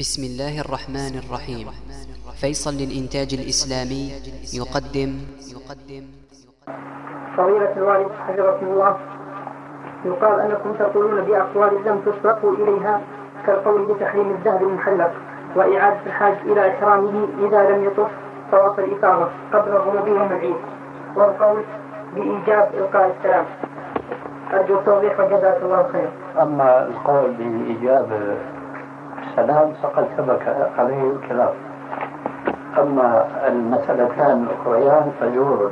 بسم الله الرحمن الرحيم. فيصل للإنتاج الإسلامي يقدم. يقدم فضيلة الوالد حفظكم الله. يقال أنكم تقولون بأقوال لم تسبقوا إليها كالقول بتحريم الذهب المحلق وإعادة الحاج إلى إحرامه إذا لم يطف طواف الإفاضة قبل الغروب يوم العيد والقول بإيجاب إلقاء السلام. أرجو التوضيح وجزاك الله خير. أما القول بإيجاب السلام فقد سبق عليه الكلام. أما المسألتان الأخريان فجور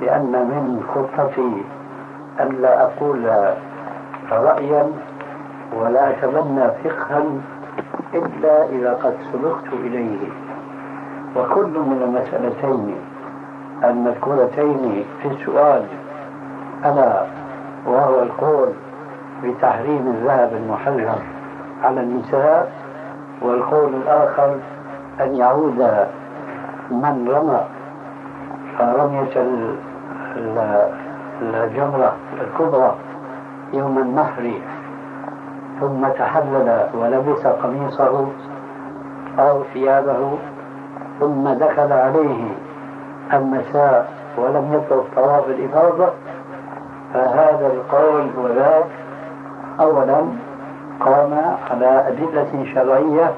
لأن من خطتي أن لا أقول رأيا ولا أتبنى فقها إلا إذا قد سبقت إليه. وكل من المسألتين المذكورتين في السؤال ألا وهو القول بتحريم الذهب المحرم. على النساء والقول الآخر أن يعود من رمى رمية الجمرة الكبرى يوم النحر ثم تحلل ولبس قميصه أو ثيابه ثم دخل عليه المساء ولم يطلب طواف الإفاضة فهذا القول وذاك أولا قام على أدلة شرعية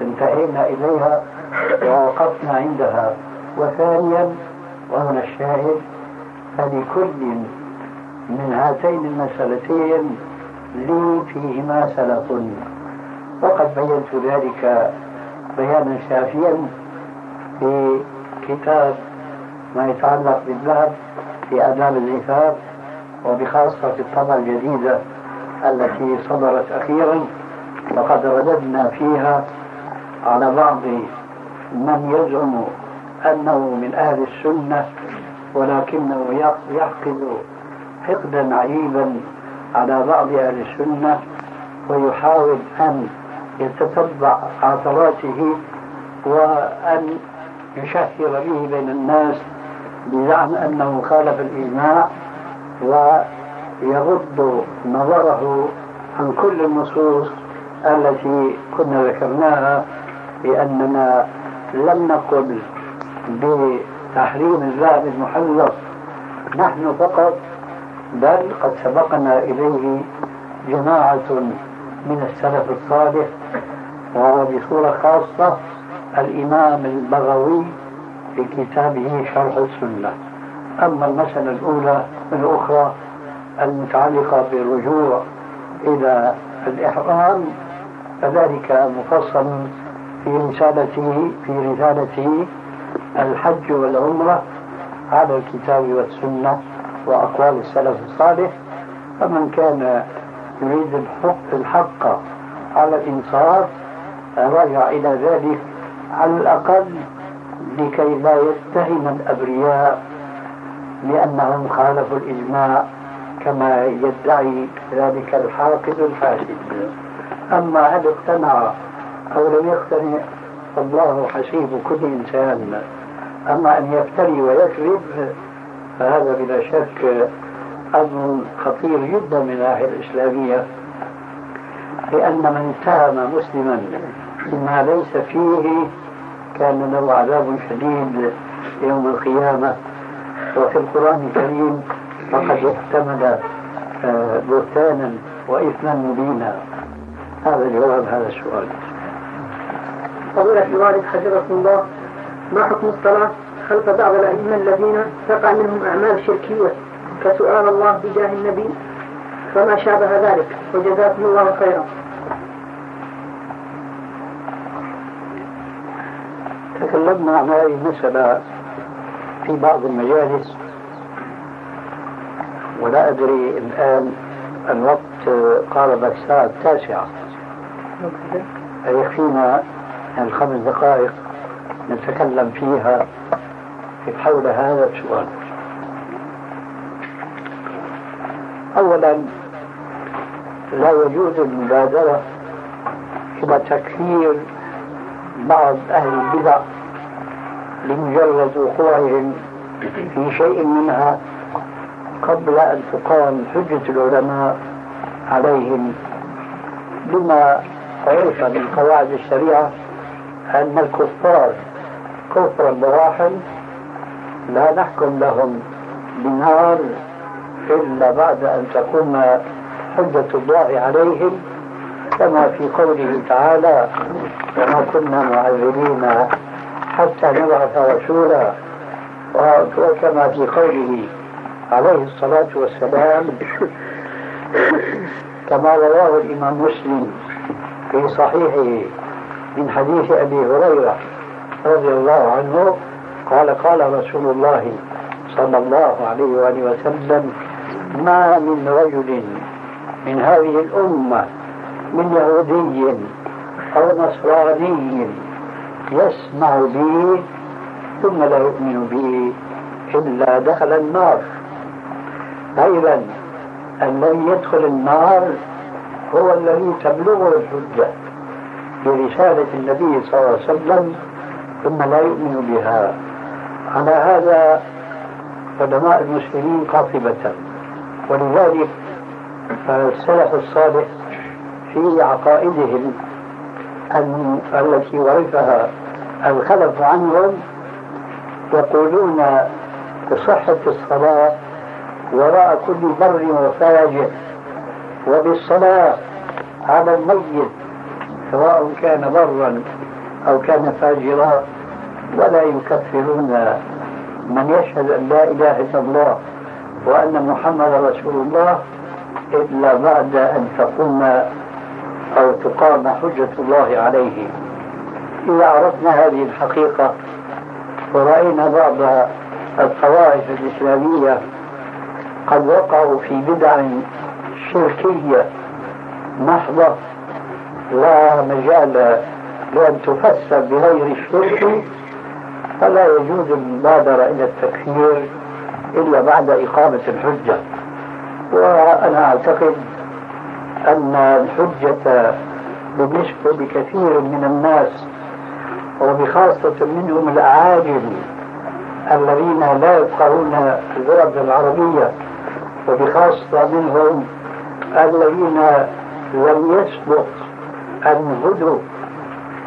انتهينا إليها ووقفنا عندها. وثانيا وهنا الشاهد فلكل من هاتين المسألتين لي فيهما سلف. وقد بينت ذلك بيانا شافيا في كتاب ما يتعلق بالذهب في آداب الزفاف وبخاصة في الطبعة الجديدة. التي صدرت أخيرا وقد رددنا فيها على بعض من يزعم أنه من أهل السنة ولكنه يحقد حقدا عجيبا على بعض أهل السنة ويحاول أن يتتبع عثراته وأن يشهر به بين الناس بزعم أنه خالف الإجماع يغض نظره عن كل النصوص التي كنا ذكرناها بأننا لم نقل بتحريم الذهب المحلق نحن فقط بل قد سبقنا إليه جماعة من السلف الصالح وهو بصورة خاصة الإمام البغوي في كتابه شرح السنة. أما المسألة الأولى الأخرى المتعلقة بالرجوع إلى الإحرام فذلك مفصل في رسالته في رسالته الحج والعمرة على الكتاب والسنة وأقوال السلف الصالح. فمن كان يريد الحق, الحق على الإنصاف رجع إلى ذلك على الأقل لكي لا يتهم الأبرياء لأنهم خالفوا الإجماع. كما يدعي ذلك الحاقد الحاسد أما هل اقتنع أو لم يقتنع فالله حسيب كل إنسان. أما أن يفتري ويكذب فهذا بلا شك أمر خطير جدا من الناحية الإسلامية. لأن من اتهم مسلما بما ليس فيه كان له عذاب شديد يوم القيامة. وفي القرآن الكريم فقد احتمل آه، بهتانا وإثما مبينا. هذا جواب هذا السؤال. فضيلة الوالد حفظكم الله ما حكم الصلاة خلف بعض الأئمة الذين تقع منهم أعمال شركية؟ كسؤال الله بجاه النبي وما شابه ذلك؟ وجزاكم الله خيرا. تكلمنا عن هذه المسألة في بعض المجالس. ولا أدري الآن الوقت قارب الساعة التاسعة. يكفينا الخمس دقائق نتكلم فيها في حول هذا السؤال. أولا لا يجوز المبادرة إلى تكفير بعض أهل البدع لمجرد وقوعهم في شيء منها قبل أن تقام حجة العلماء عليهم بما عرف من قواعد الشريعة أن الكفار كفرا بواحا لا نحكم لهم بنار إلا بعد أن تقوم حجة الله عليهم كما في قوله تعالى وما كنا معذبين حتى نبعث رسولا. وكما في قوله عليه الصلاة والسلام كما رواه الإمام مسلم في صحيحه من حديث أبي هريرة رضي الله عنه قال قال رسول الله صلى الله عليه وآله وسلم ما من رجل من هذه الأمة من يهودي أو نصراني يسمع بي ثم لا يؤمن بي إلا دخل النار. أيضا الذي يدخل النار هو الذي تبلغه الحجة برسالة النبي صلى الله عليه وسلم ثم لا يؤمن بها. على هذا علماء المسلمين قاطبة. ولذلك السلف الصالح في عقائدهم التي ورثها الخلف عنهم يقولون بصحة الصلاة وراء كل بر وفاجر وبالصلاة على الميت سواء كان برا أو كان فاجرا ولا يكفرون من يشهد أن لا إله إلا الله وأن محمد رسول الله إلا بعد أن تقوم أو تقام حجة الله عليه. إذا عرفنا هذه الحقيقة ورأينا بعض الطوائف الإسلامية قد وقعوا في بدع شركية محضة لا مجال لأن تفسر بغير الشرك فلا يجوز المبادرة إلى التكفير إلا بعد إقامة الحجة. وأنا أعتقد أن الحجة بالنسبة لكثير من الناس وبخاصة منهم الأعاجم الذين لا يفقهون اللغة العربية وبخاصة منهم الذين لم يسبق أن هدوا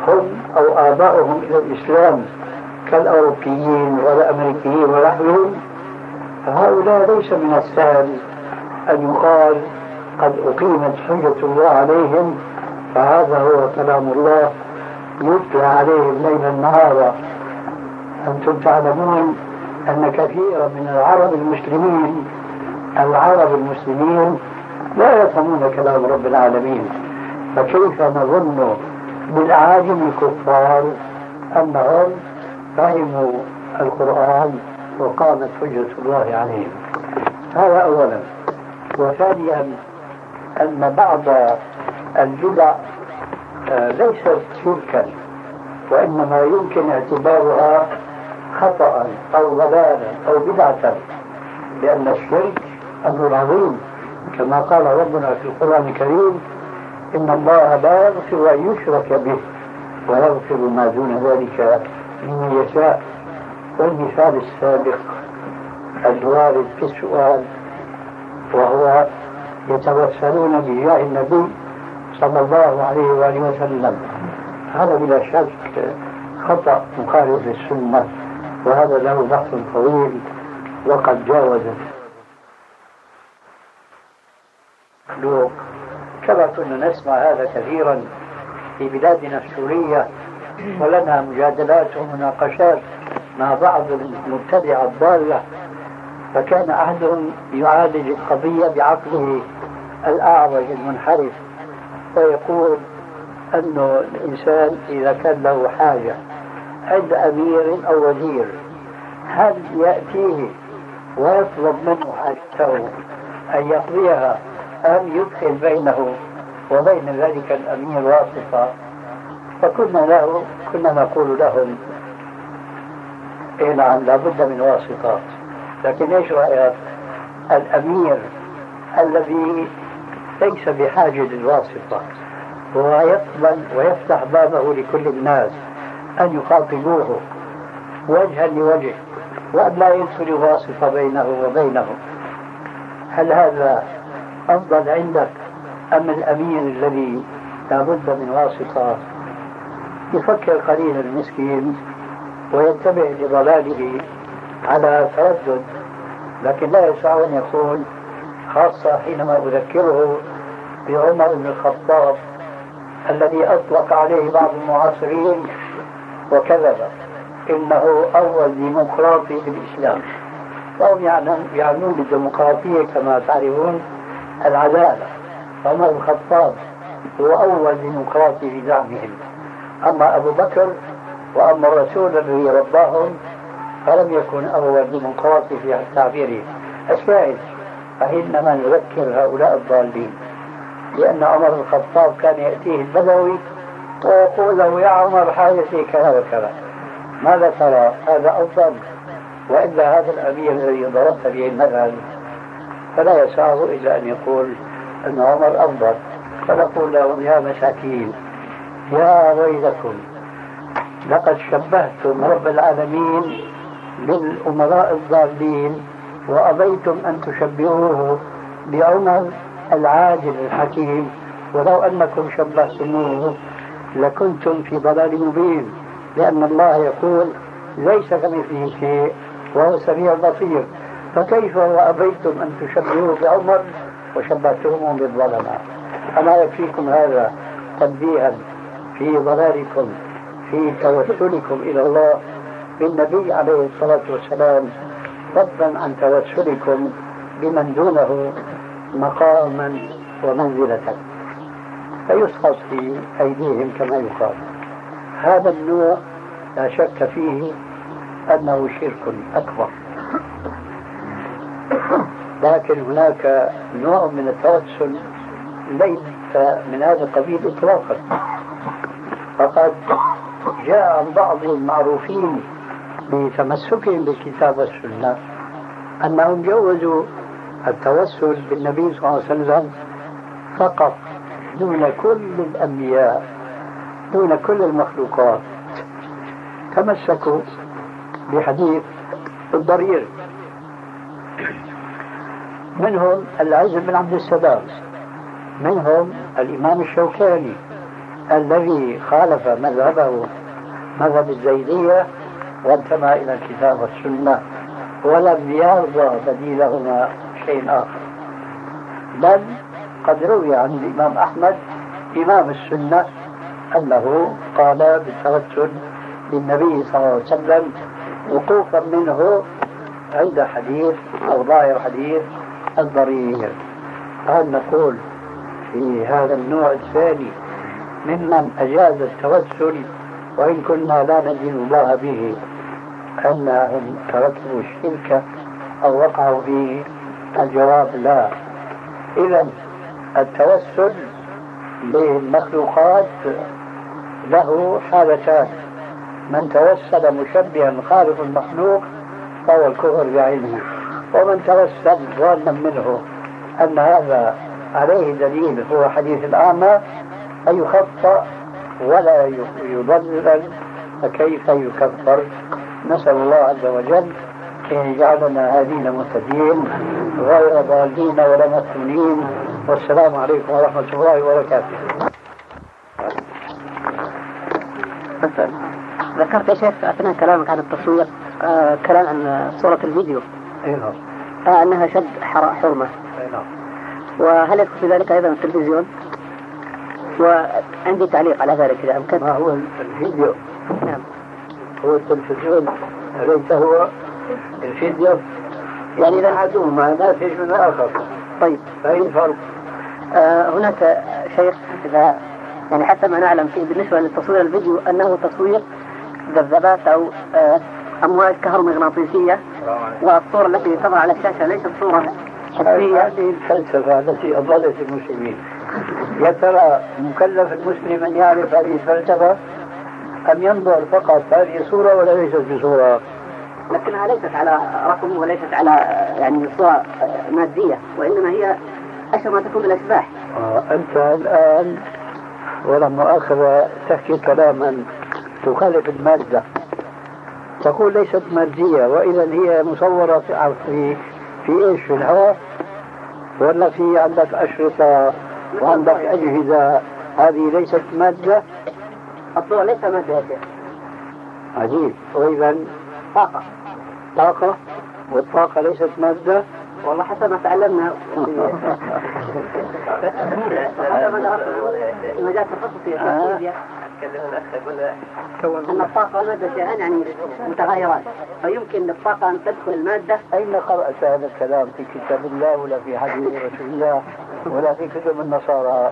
هم أو آباؤهم إلى الإسلام كالأوروبيين والأمريكيين ونحوهم فهؤلاء ليس من السهل أن يقال قد أقيمت حجة الله عليهم فهذا هو كلام الله يتلى عليهم ليلا نهارا أنتم تعلمون أن كثيرا من العرب المسلمين العرب المسلمين لا يفهمون كلام رب العالمين فكيف نظن بالأعاجم الكفار أنهم فهموا القرآن وقامت حجة الله عليهم؟ هذا أولا. وثانيا أن بعض البدع آه، ليست شركا وإنما يمكن اعتبارها خطأ أو ضلالا أو بدعة لأن الشرك أمر عظيم كما قال ربنا في القرآن الكريم إن الله لا يغفر أن يشرك به ويغفر ما دون ذلك لمن يشاء. والمثال السابق الوارد في السؤال وهو يتوسلون بجاه النبي صلى الله عليه وآله وسلم. هذا بلا شك خطأ مخالف للسنة وهذا له بحث طويل وقد جاوز كما كنا نسمع هذا كثيرا في بلادنا السورية ولنا مجادلات ومناقشات مع بعض المبتدعة الضالة فكان أحدهم يعالج القضية بعقله الأعرج المنحرف ويقول أنه الإنسان إذا كان له حاجة عند أمير أو وزير هل يأتيه ويطلب منه حاجته أن يقضيها أم يدخل بينه وبين ذلك الأمير واسطة فكنا له كنا نقول لهم إيه نعم لابد من واسطات. لكن إيش رأيك؟ الأمير الذي ليس بحاجة للواسطة ويقبل ويفتح بابه لكل الناس أن يخاطبوه وجها لوجه وأن لا يدخل واسطة بينه وبينه هل هذا أفضل عندك أم الأمير الذي لابد من واسطة؟ يفكر قليلا المسكين وينتبه لضلاله على تردد لكن لا يسع أن يقول خاصة حينما أذكره بعمر بن الخطاب الذي أطلق عليه بعض المعاصرين وكذب إنه أول ديمقراطي في الإسلام. وهم يعنون بالديمقراطية كما تعرفون. العدالة عمر بن الخطاب هو أول ديمقراطي في زعمهم. أما أبو بكر وأما الرسول الذي رباهم فلم يكن أول ديمقراطي في تعبيره الشاهد فإنما نذكر هؤلاء الضالين لأن عمر بن الخطاب كان يأتيه البدوي ويقول له يا عمر حاجتي كذا وكذا. ماذا ترى؟ هذا أفضل وإلا هذا الأمير الذي ضربت به المثل فلا يسعه إلا أن يقول أن عمر أفضل. فنقول لهم يا مساكين يا ويلكم لقد شبهتم رب العالمين بالأمراء الضالين وأبيتم أن تشبهوه بعمر العادل الحكيم. ولو أنكم شبهتموه لكنتم في ضلال مبين لأن الله يقول ليس كمثله شيء وهو سميع بصير فكيف وأبيتم أن تشبهوه بعمر وشبهتموه بالظلمة؟ أما يكفيكم هذا تنبيها في ضلالكم في توسلكم إلى الله. بالنبي عليه الصلاة والسلام فضلا عن توسلكم بمن دونه مقاما ومنزلة. فيسقط في أيديهم كما يقال. هذا النوع لا شك فيه أنه شرك أكبر. لكن هناك نوع من التوسل ليس من هذا القبيل إطلاقا. فقد جاء عن بعض المعروفين بتمسكهم بالكتاب والسنة أنهم جوزوا التوسل بالنبي صلى الله عليه وسلم فقط دون كل الأنبياء دون كل المخلوقات. تمسكوا بحديث الضرير. منهم العز بن عبد السلام منهم الإمام الشوكاني الذي خالف مذهبه مذهب الزيدية وانتمى إلى الكتاب والسنة ولم يرضى بديلهما شيء آخر. بل قد روي عن الإمام أحمد إمام السنة أنه قال بالتوسل بالنبي صلى الله عليه وسلم وقوفا منه عند حديث أو ظاهر حديث الضرير. هل نقول في هذا النوع الثاني ممن أجاز التوسل وإن كنا لا ندين الله به أنهم تركوا الشرك أو وقعوا فيه الجواب لا. إذا التوسل بالمخلوقات له حالتان. من توسل مشبها خالق المخلوق فهو الكفر بعينه ومن توسل ظانا منه أن هذا عليه دليل هو حديث الأعمى فيخطأ ولا يضلل فكيف يكفر؟ نسأل الله عز وجل أن يجعلنا هادين مهتدين غير ضالين ولا مفتونين والسلام عليكم ورحمة الله وبركاته. ذكرت يا شيخ أثناء كلامك عن التصوير آه كلام عن صورة الفيديو. أي نعم. آه أنها شد حرمة. أي نعم. وهل يدخل في ذلك أيضا التلفزيون؟ وعندي تعليق على ذلك إذا أمكن. ما هو الفيديو؟ نعم. هو التلفزيون أليس هو الفيديو. يعني إذا أحدهما ناتج من الآخر طيب. فأي الفرق؟ آه هناك شيخ إذا يعني حتى ما نعلم فيه بالنسبة لتصوير الفيديو أنه تصوير ذبذبات أو آه أمواج كهرومغناطيسية والصورة التي تظهر على الشاشة ليست صورة حسية هذه الفلسفة التي أضلت المسلمين. يا ترى مكلف المسلم أن يعرف هذه الفلسفة؟ أم ينظر فقط هذه صورة ولا ليست بصورة؟ لكنها ليست على رقم وليست على يعني صورة مادية وإنما هي أشبه ما تكون الأشباح آه أنت الآن ولا مؤاخذة تحكي كلاما تخالف المادة. تقول ليست مادية وإذا هي مصورة في في, في إيش؟ في الهواء ولا في عندك أشرطة وعندك أجهزة؟ هذه ليست مادة؟ الضوء ليس مادة. يا شيخ عجيب. وإذا طاقة. طاقة؟ والطاقة ليست مادة؟ والله حسب ما تعلمنا. والمادة شيئان يعني متغيران فيمكن للطاقة أن تدخل المادة أين قرأت هذا الكلام في كتاب الله ولا في حديث رسول الله ولا في كتب النصارى؟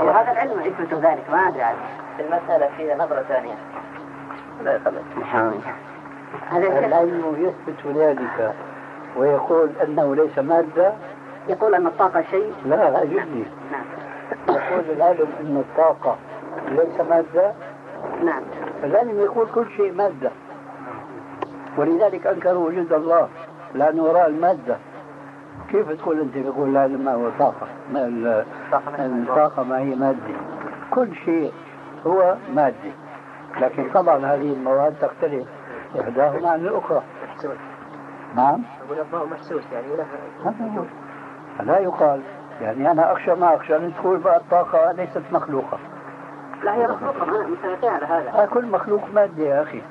وهذا العلم يثبت ذلك ما أدري عنه المسألة فيها نظرة ثانية لا يقبل العلم يثبت ذلك ويقول أنه ليس مادة يقول أن الطاقة شيء. لا أجبني نعم. يقول العلم أن الطاقة ليس مادة. نعم. العلم يقول كل شيء مادة. ولذلك أنكروا وجود الله. لأنه وراء المادة. كيف تقول أنت يقول العلم ما هو طاقة؟ ما الطاقة ما هي مادة. كل شيء هو مادي لكن طبعا هذه المواد تختلف. إحداهما عن الأخرى. نعم. أقول الضوء محسوس يعني لا. هو. لا يقال يعني أنا أخشى ما أخشى أن تقول بقى الطاقة ليست مخلوقة. لا هي مخلوقة أنا متفقين على هذا. كل مخلوق مادي يا أخي.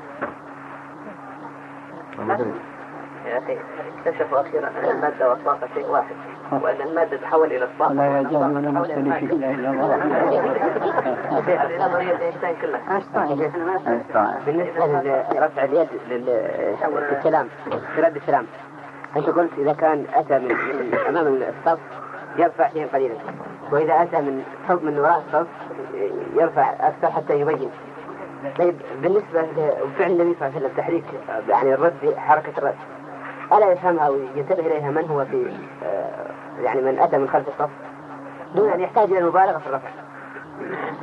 يا أخي اكتشفوا أخيرا أن المادة والطاقة شيء واحد وأن المادة تحول إلى الطاقة لا يجعلون مختلفين إلا الله. هذه نظرية أينشتاين كلها. بالنسبة لرفع اليد للكلام في رد السلام أنت قلت إذا كان أتى من, من أمام الصف يرفع شيئا قليلا. وإذا أتى من من وراء الصف يرفع أكثر حتى يبين. طيب بالنسبة لفعل النبي صلى الله عليه وسلم تحريك يعني الرد حركة الرد ألا يفهمها وينتبه إليها من هو في يعني من أتى من خلف الصف؟ دون أن يحتاج إلى المبالغة في الرفع.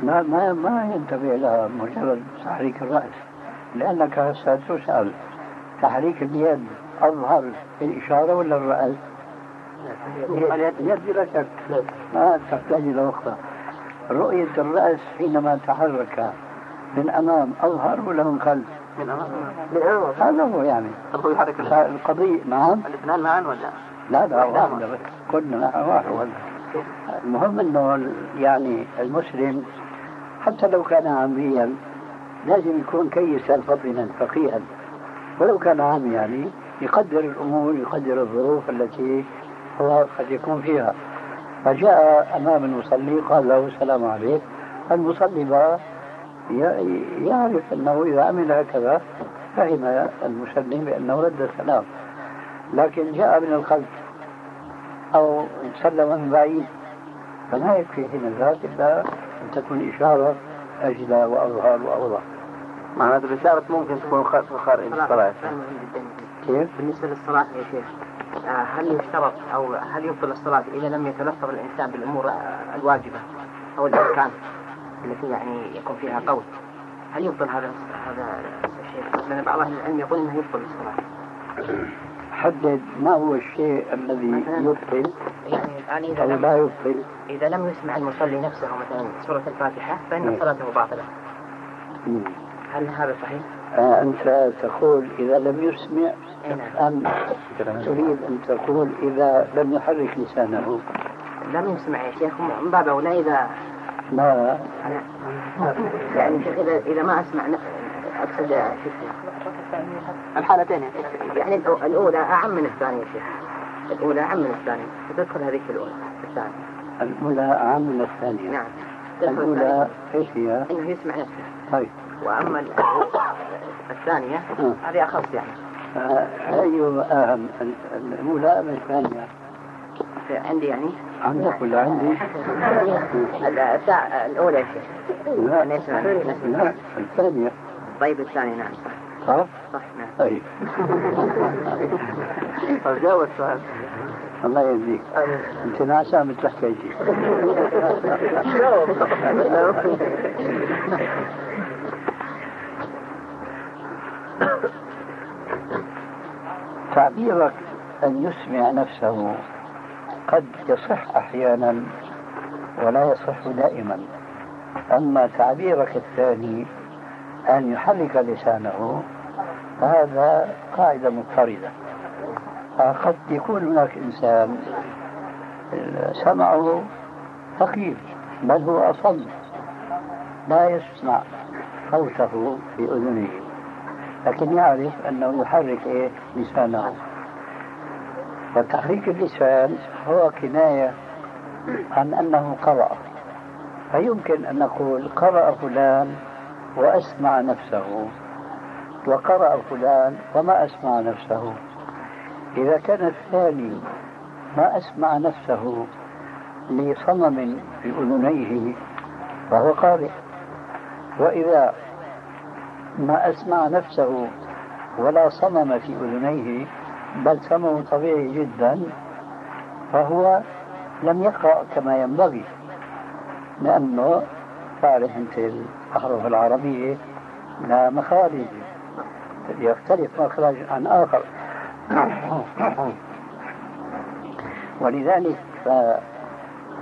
ما ما ما ينتبه لها مجرد تحريك الرأس لأنك ستسأل تحريك اليد أظهر في الإشارة ولا الرأس؟ اليد بلا شك. ما تحتاج إلى وقتها رؤية الرأس حينما تحرك من أمام أظهر ولا من خلف؟ من أمام. هذا هو يعني. القضية نعم. الاثنان معا ولا؟ لا لا واحدة بس كلنا واحد. المهم إنه يعني المسلم حتى لو كان عاميا لازم يكون كيسا فطنا فقيها. ولو كان عام يعني يقدر الأمور يقدر الظروف التي هو قد يكون فيها. فجاء أمام المصلي قال له السلام عليك. المصلي يعرف أنه إذا عمل هكذا فهم المسلم بأنه رد السلام. لكن جاء من الخلف أو سلم من بعيد. فما يكفي حين ذاك إلا أن تكون إشارة اجلى وأظهر وأوضح. معناته الإشارة ممكن تكون خارج الصلاة. كيف؟ بالنسبة للصلاة يا شيخ آه، هل يشترط أو هل يبطل الصلاة إذا لم يتلفظ الإنسان بالأمور الواجبة أو الأركان التي يعني يكون فيها قول هل يبطل هذا هذا الشيء؟ لأن بعض أهل العلم يقول أنه يبطل الصلاة حدد ما هو الشيء الذي يبطل يعني الآن إذا لا يبطل إذا لم يسمع المصلي نفسه مثلا سورة الفاتحة فإن نعم. صلاته باطلة مم. هل هذا صحيح؟ أنت تقول إذا لم يسمع أم تريد أن تقول إذا لم يحرك لسانه. لم يسمع يا شيخ من باب أولى إذا ما؟ يعني شيخ إذا إذا ما أسمع أقصد شو اسمه؟ الحالتين. يعني الأو- الأولى أعم من الثانية يا شيخ. الأولى أعم من الثانية. فتدخل هذيك الأولى الثانية. الأولى أعم من الثانية. نعم. تدخل الثانية. إيش هي؟ إنه يسمع نفسه طيب. وأما ال- الثانية. هذه أخص يعني. آه، أي أهم ال- الأولى أم الثانية؟ في- عندي يعني. عندك ولا عندي؟ الساعة الأولى يا شيخ لا نفسه لا الثانية. طيب الثانية نعم. صح؟ صح نعم. طيب. طيب جاوب السؤال. الله يهديك أنت ناسا مثل حكايتي تعبيرك أن يسمع نفسه قد يصح أحيانا ولا يصح دائما. أما تعبيرك الثاني أن يحرك لسانه هذا قاعدة مضطردة. قد يكون هناك إنسان سمعه ثقيل بل هو أصم لا يسمع صوته في أذنه. لكن يعرف أنه يحرك إيه؟ لسانه. وتحريك اللسان هو كناية عن أنه قرأ. فيمكن أن نقول قرأ فلان وأسمع نفسه. وقرأ فلان وما أسمع نفسه. إذا كان الثاني ما أسمع نفسه لصمم في أذنيه فهو قارئ. وإذا ما أسمع نفسه ولا صمم في أذنيه بل صمم طبيعي جدا فهو لم يقرأ كما ينبغي لأنه تعرف أنت الأحرف العربية لها مخارج يختلف مخرج عن آخر. ولذلك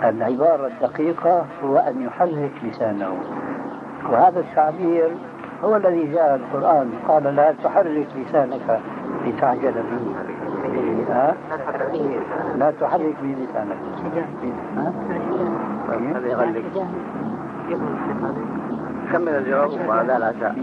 العبارة الدقيقة هو أن يحرك لسانه وهذا التعبير هو الذي جاء القرآن. قال لا تحرك لسانك لتعجل به ها؟ لا تحرك به لسانك. هذا يغلق. كمل الجواب وبعد العشاء